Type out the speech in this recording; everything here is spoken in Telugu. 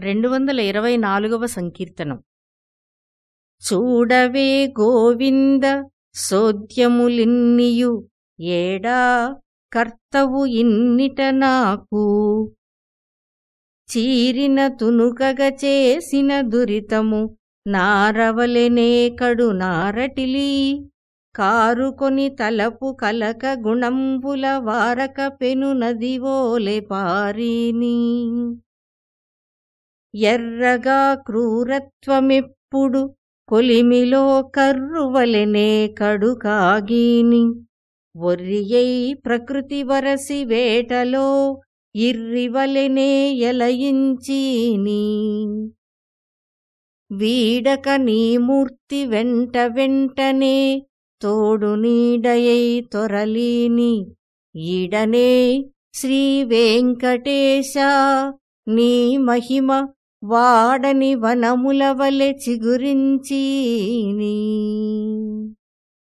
రెండు వందల ఇరవై నాలుగవ సంకీర్తనం. చూడవే గోవింద సోద్యములిన్నియు ఏడా కర్తవు ఇన్నిట నాకు. చీరిన తునుకగ చేసిన దురితము నారవలెనే కడు నారటిలి. కారుకొని తలపు కలక గుణంబుల వారక పెను నదివోలె పారీని. ఎర్రగా క్రూరత్వమెప్పుడు కొలిమిలో కర్రువలెనే కడుకాగీని. ఒర్రియై ప్రకృతి వరసి వేటలో ఇర్రివలెనే ఎలయించీని. వీడక నీ మూర్తి వెంట వెంటనే తోడు నీడయై తొరలీని. ఈడనే శ్రీవేంకటేశ నీ మహిమ వాడని వనముల వలె చిగురించి